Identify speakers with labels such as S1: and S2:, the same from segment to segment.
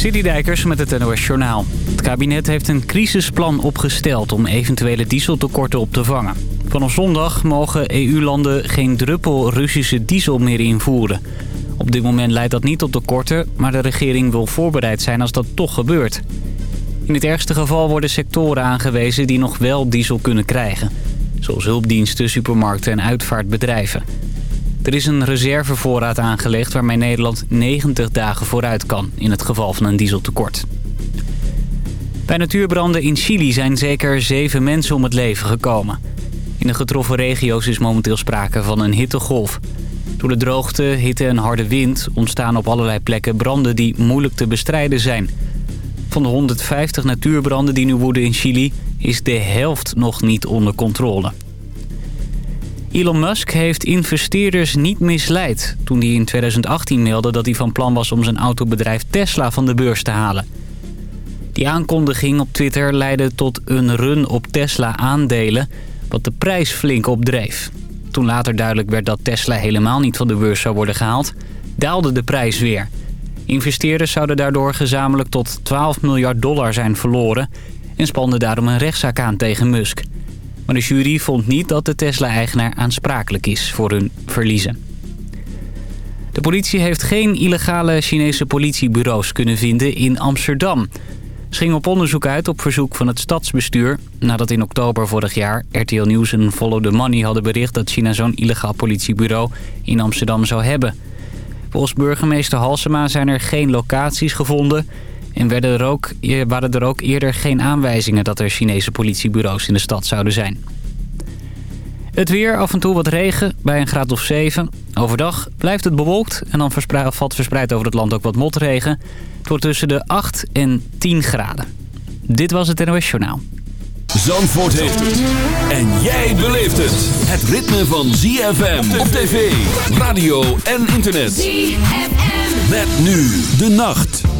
S1: Dijkers met het NOS Journaal. Het kabinet heeft een crisisplan opgesteld om eventuele dieseltekorten op te vangen. Vanaf zondag mogen EU-landen geen druppel Russische diesel meer invoeren. Op dit moment leidt dat niet tot tekorten, maar de regering wil voorbereid zijn als dat toch gebeurt. In het ergste geval worden sectoren aangewezen die nog wel diesel kunnen krijgen. Zoals hulpdiensten, supermarkten en uitvaartbedrijven. Er is een reservevoorraad aangelegd waarmee Nederland 90 dagen vooruit kan... in het geval van een dieseltekort. Bij natuurbranden in Chili zijn zeker zeven mensen om het leven gekomen. In de getroffen regio's is momenteel sprake van een hittegolf. Door de droogte, hitte en harde wind ontstaan op allerlei plekken branden die moeilijk te bestrijden zijn. Van de 150 natuurbranden die nu woeden in Chili is de helft nog niet onder controle. Elon Musk heeft investeerders niet misleid toen hij in 2018 meldde dat hij van plan was om zijn autobedrijf Tesla van de beurs te halen. Die aankondiging op Twitter leidde tot een run op Tesla-aandelen, wat de prijs flink opdreef. Toen later duidelijk werd dat Tesla helemaal niet van de beurs zou worden gehaald, daalde de prijs weer. Investeerders zouden daardoor gezamenlijk tot 12 miljard dollar zijn verloren en spanden daarom een rechtszaak aan tegen Musk. Maar de jury vond niet dat de Tesla-eigenaar aansprakelijk is voor hun verliezen. De politie heeft geen illegale Chinese politiebureaus kunnen vinden in Amsterdam. Ze ging op onderzoek uit op verzoek van het stadsbestuur... nadat in oktober vorig jaar RTL Nieuws en Follow the Money hadden bericht... dat China zo'n illegaal politiebureau in Amsterdam zou hebben. Volgens burgemeester Halsema zijn er geen locaties gevonden... En werden er ook, waren er ook eerder geen aanwijzingen dat er Chinese politiebureaus in de stad zouden zijn. Het weer, af en toe wat regen, bij een graad of 7. Overdag blijft het bewolkt en dan verspreid, valt verspreid over het land ook wat motregen. Het wordt tussen de 8 en 10 graden. Dit was het NOS Journaal.
S2: Zandvoort heeft het. En jij beleeft het. Het ritme van ZFM op tv, radio en internet. ZFM. Met nu de nacht.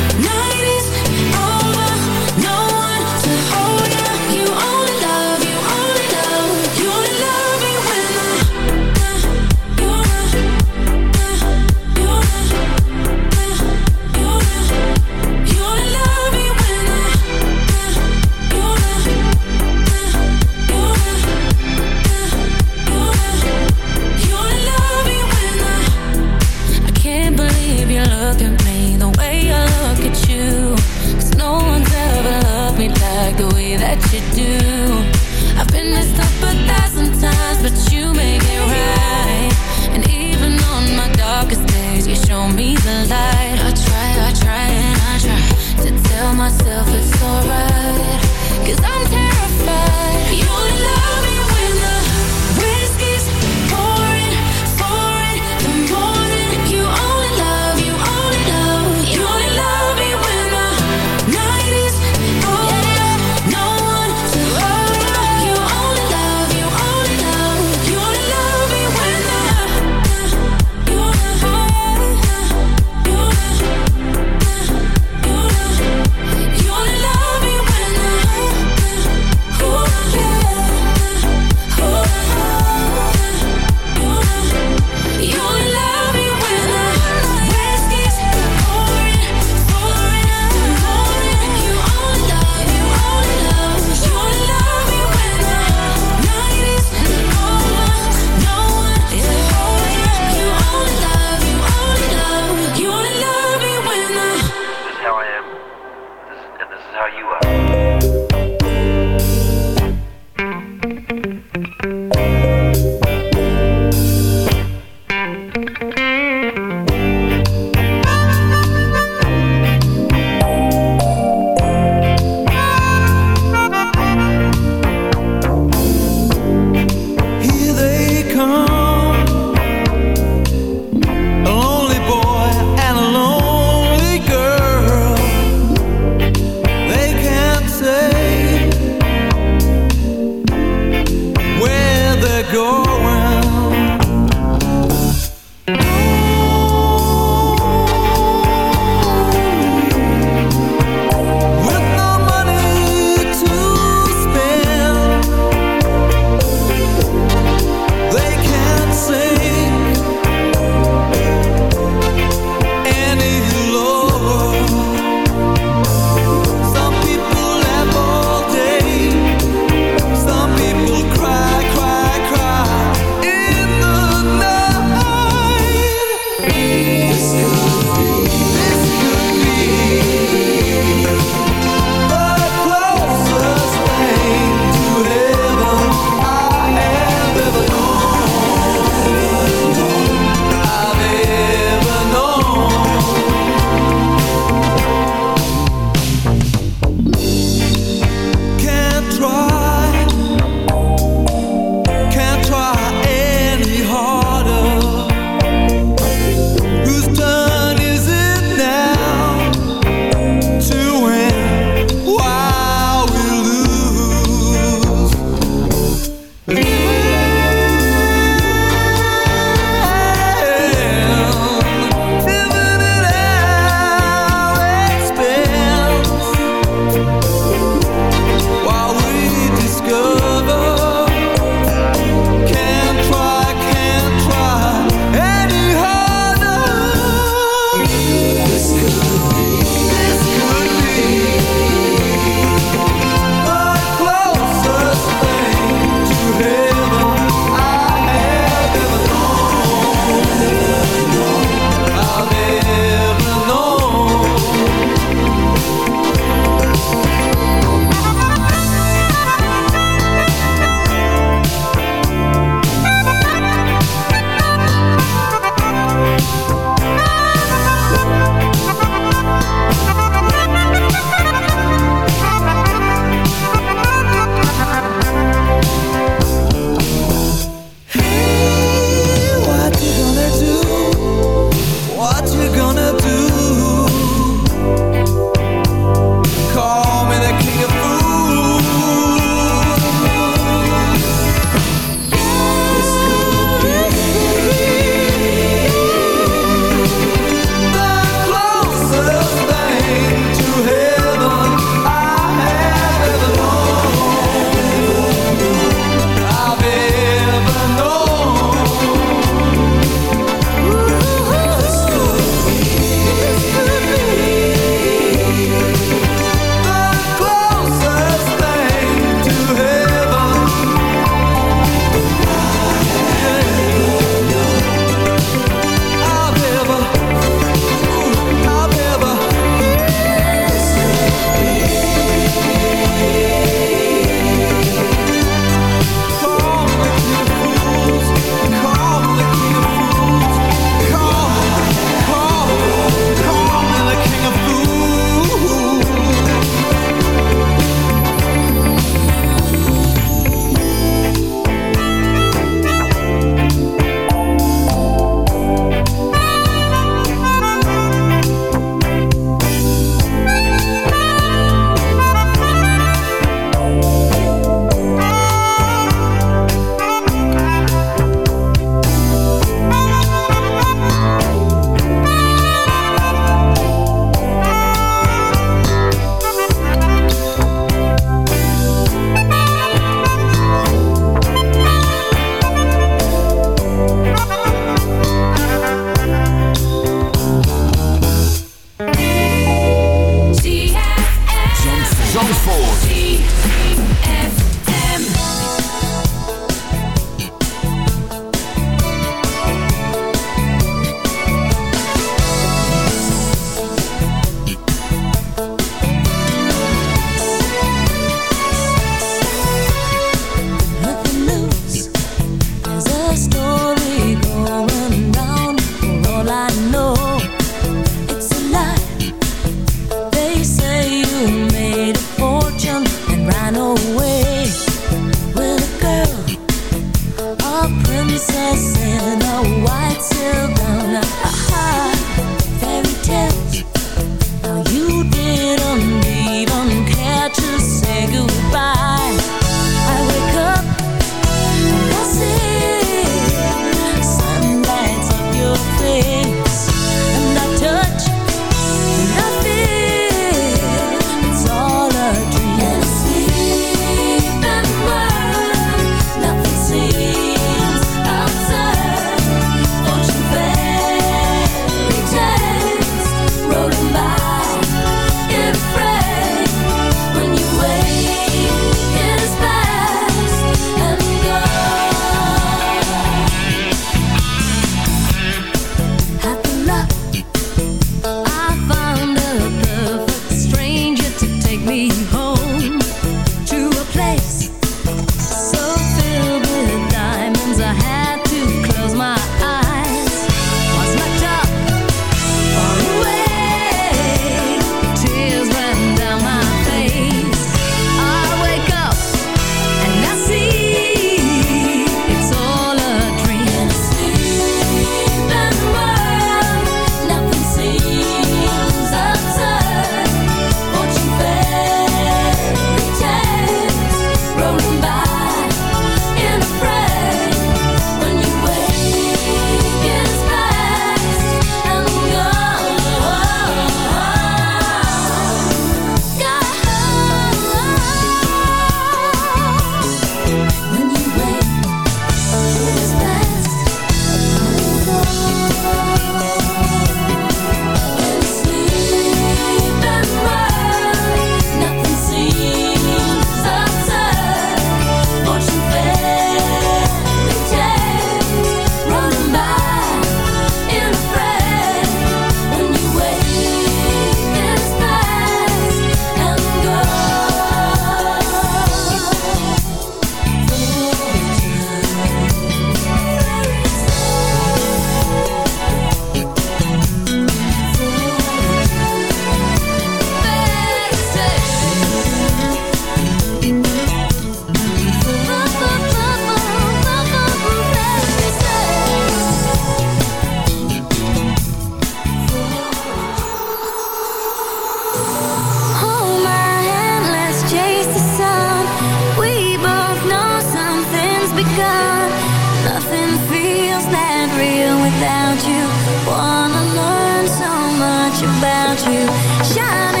S3: You.
S4: Shine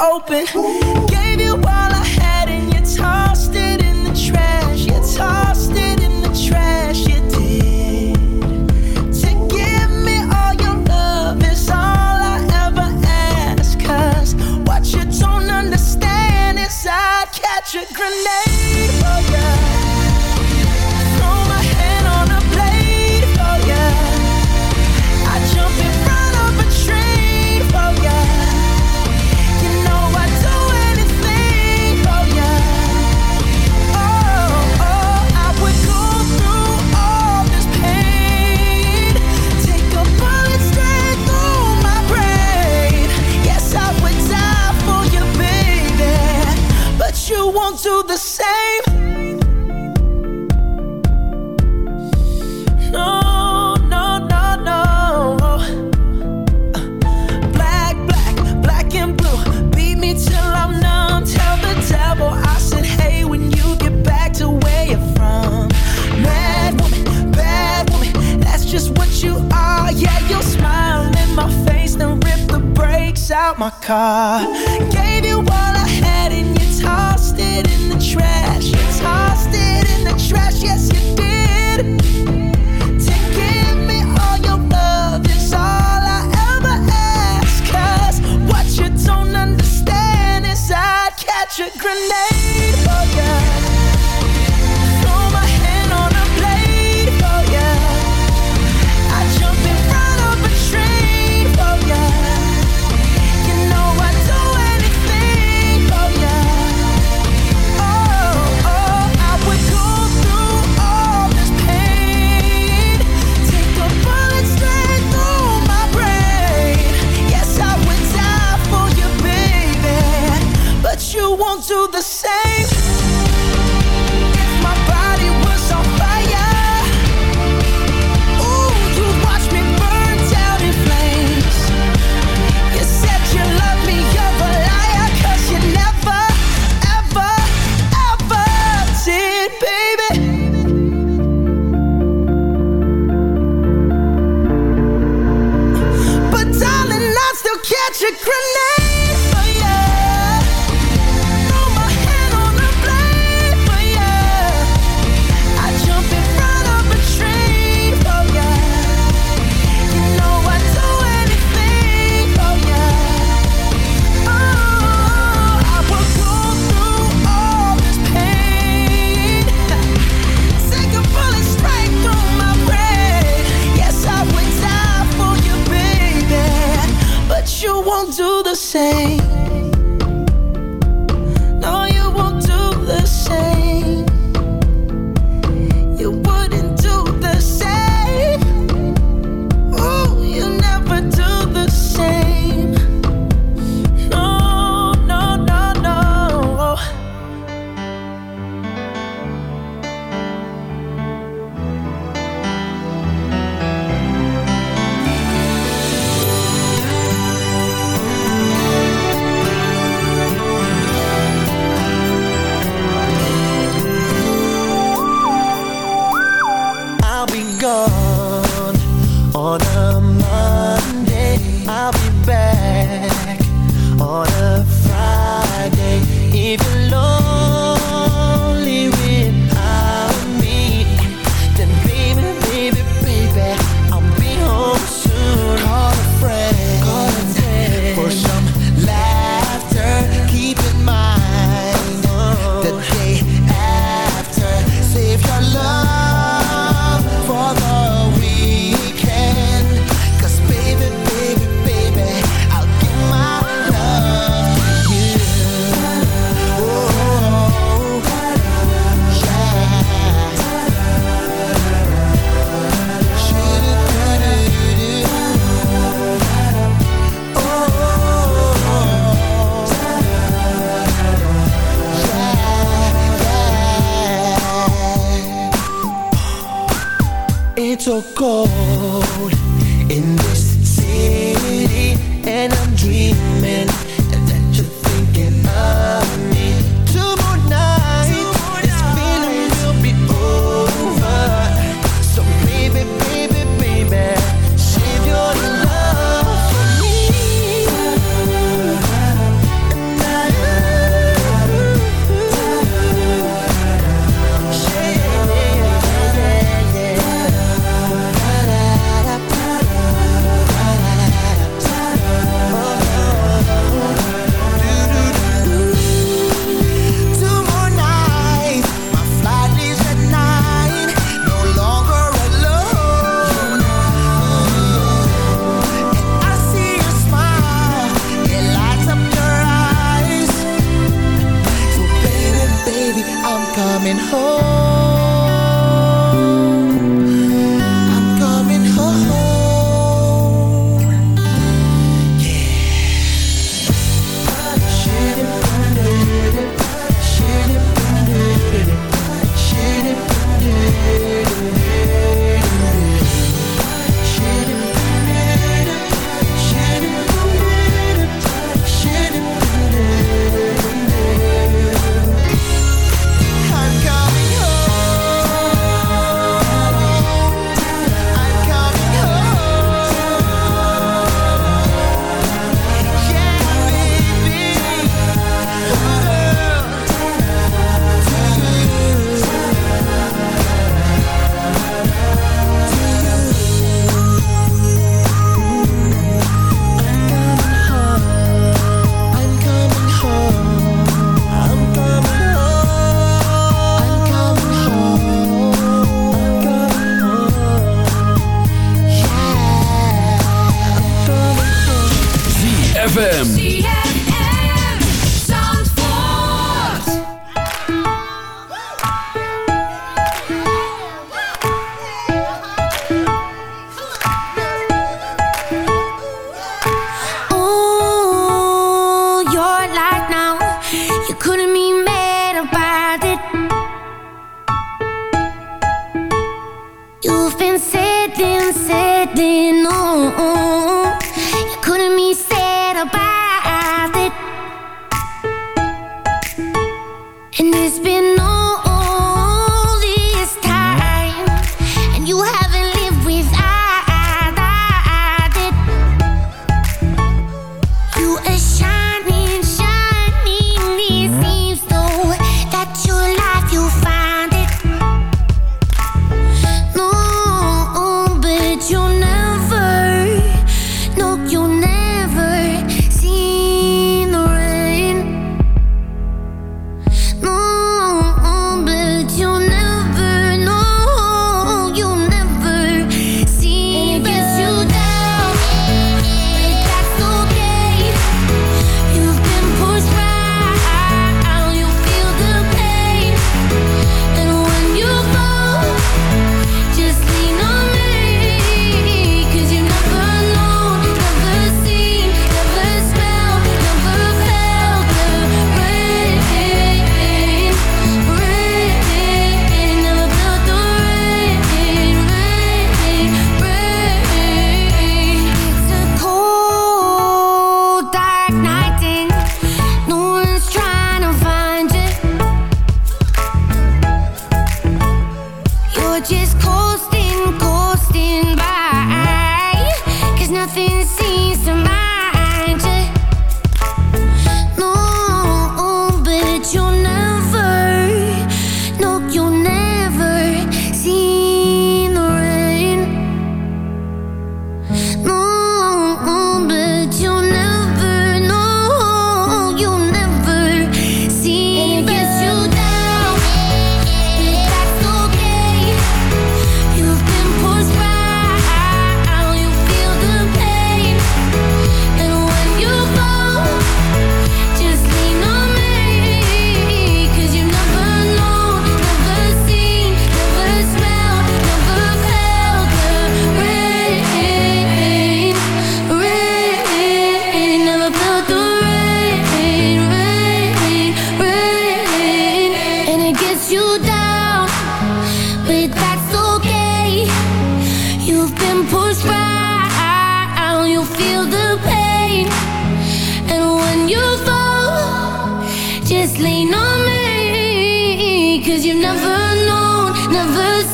S3: Open? secret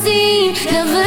S3: see, never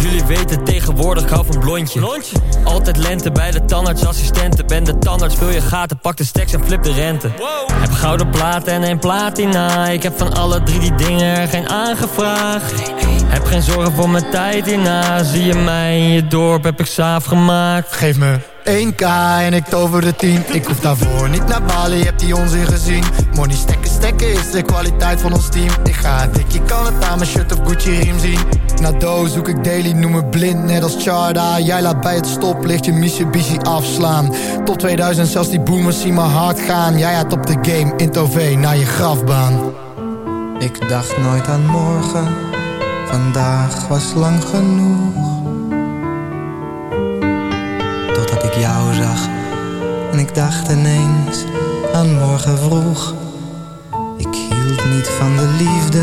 S5: Jullie weten tegenwoordig, ik hou van blondje. blondje. Altijd lente bij de tandartsassistenten. Ben de tandarts, vul je gaten, pak de stacks en flip de rente. Heb gouden platen en een platina. Ik heb van alle drie die dingen geen aangevraagd. Heb geen zorgen voor mijn tijd hierna. Zie je mij in je dorp, heb ik saaf gemaakt.
S6: Geef me 1k en ik tover de 10 Ik hoef daarvoor niet naar Bali, heb die onzin gezien Money stekken, stekken is de kwaliteit van ons team Ik ga dik, je kan het aan mijn shirt of Gucci riem zien Na doos zoek ik daily, noem me blind, net als Charda. Jij laat bij het stoplicht je Mitsubishi afslaan. Tot 2000 zelfs die boomers zien maar hard gaan. Jij had op de game, in Tove naar je grafbaan.
S7: Ik dacht nooit aan morgen Vandaag was lang genoeg. Jou zag En ik dacht ineens aan morgen vroeg. Ik hield niet van de liefde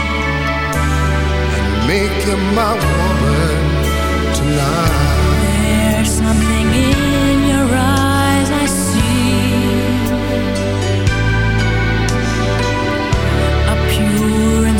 S8: make my woman tonight.
S9: There's something in your eyes I see. A pure and